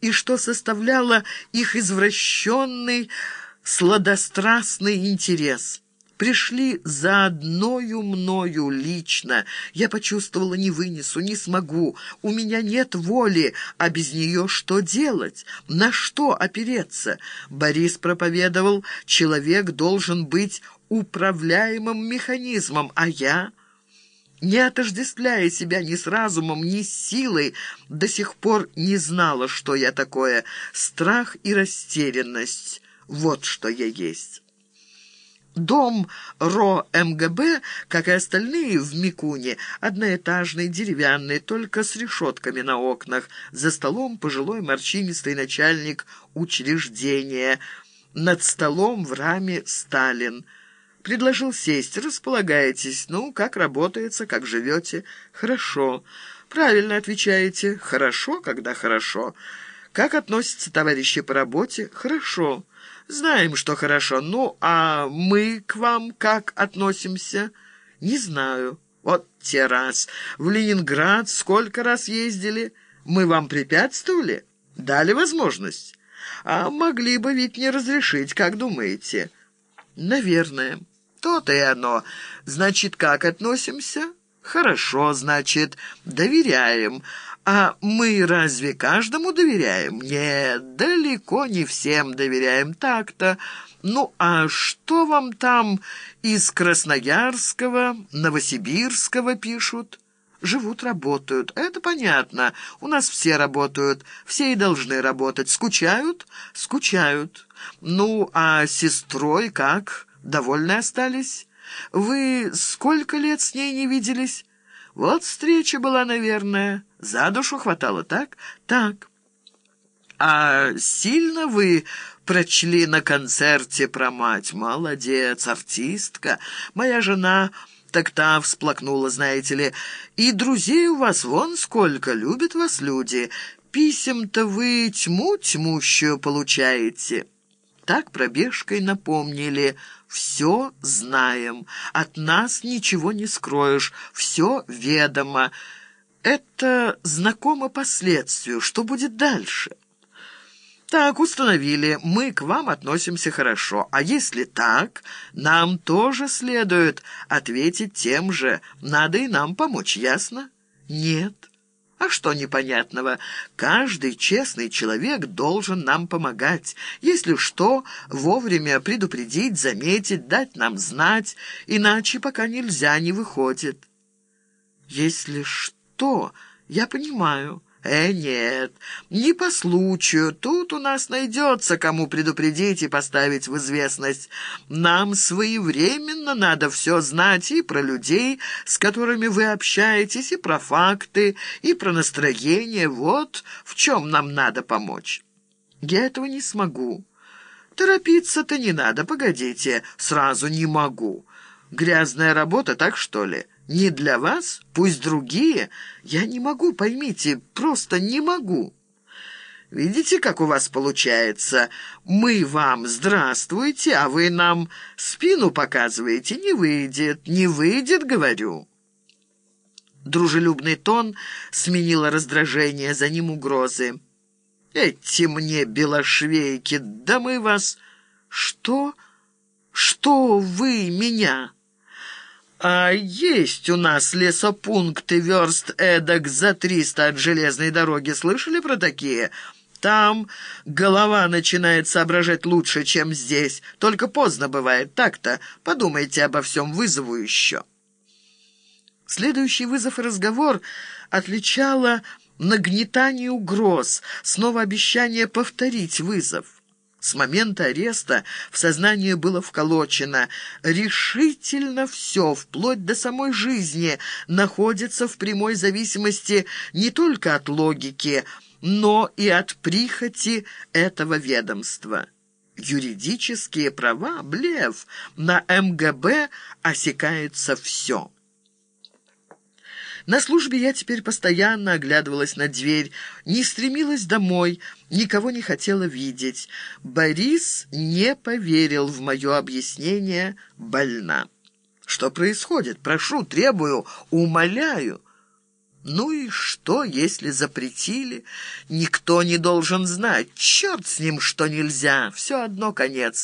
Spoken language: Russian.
и что составляло их извращенный, сладострастный интерес. Пришли за одною мною лично. Я почувствовала, не вынесу, не смогу. У меня нет воли, а без нее что делать? На что опереться? Борис проповедовал, человек должен быть управляемым механизмом, а я не отождествляя себя ни с разумом, ни с силой, до сих пор не знала, что я такое. Страх и растерянность — вот что я есть». Дом РО МГБ, как и остальные в Микуне, одноэтажный, деревянный, только с решетками на окнах. За столом пожилой морщинистый начальник учреждения. Над столом в раме Сталин. Предложил сесть. «Располагайтесь. Ну, как работается, как живете?» «Хорошо». «Правильно отвечаете. Хорошо, когда хорошо». «Как относятся товарищи по работе?» «Хорошо». «Знаем, что хорошо. Ну, а мы к вам как относимся?» «Не знаю». «Вот те раз. В Ленинград сколько раз ездили? Мы вам препятствовали? Дали возможность? А могли бы ведь не разрешить, как думаете?» «Наверное». То-то и оно. Значит, как относимся? Хорошо, значит, доверяем. А мы разве каждому доверяем? Нет, далеко не всем доверяем так-то. Ну, а что вам там из Красноярского, Новосибирского пишут? Живут, работают. Это понятно. У нас все работают. Все и должны работать. Скучают? Скучают. Ну, а сестрой как? Довольны остались? Вы сколько лет с ней не виделись? Вот встреча была, наверное. За душу хватало, так? Так. А сильно вы прочли на концерте про мать? Молодец, артистка. Моя жена... Так та всплакнула, знаете ли. И друзей у вас вон сколько, любят вас люди. Писем-то вы тьму тьмущую получаете». Так пробежкой напомнили «Все знаем, от нас ничего не скроешь, все ведомо». Это знакомо последствию, что будет дальше? Так, установили, мы к вам относимся хорошо, а если так, нам тоже следует ответить тем же, надо и нам помочь, ясно? Нет. А что непонятного? Каждый честный человек должен нам помогать. Если что, вовремя предупредить, заметить, дать нам знать, иначе пока нельзя, не выходит. Если что, я понимаю. «Э, нет, не по случаю. Тут у нас найдется, кому предупредить и поставить в известность. Нам своевременно надо все знать и про людей, с которыми вы общаетесь, и про факты, и про настроение. Вот в чем нам надо помочь. Я этого не смогу. Торопиться-то не надо, погодите, сразу не могу. Грязная работа, так что ли?» Не для вас, пусть другие. Я не могу, поймите, просто не могу. Видите, как у вас получается? Мы вам здравствуйте, а вы нам спину показываете. Не выйдет, не выйдет, говорю». Дружелюбный тон сменило раздражение, за ним угрозы. «Эти мне белошвейки, да мы вас...» «Что? Что вы меня?» «А есть у нас лесопункты верст эдак за триста от железной дороги. Слышали про такие?» Там голова начинает соображать лучше, чем здесь. Только поздно бывает. Так-то подумайте обо всем, вызову еще». Следующий вызов и разговор отличало нагнетание угроз, снова обещание повторить вызов. С момента ареста в сознание было вколочено. Решительно все, вплоть до самой жизни, находится в прямой зависимости не только от логики, но и от прихоти этого ведомства. Юридические права, блеф, на МГБ осекается все. На службе я теперь постоянно оглядывалась на дверь, не стремилась домой, никого не хотела видеть. Борис не поверил в мое объяснение «больна». «Что происходит? Прошу, требую, умоляю». Ну и что, если запретили? Никто не должен знать. Черт с ним, что нельзя. Все одно конец.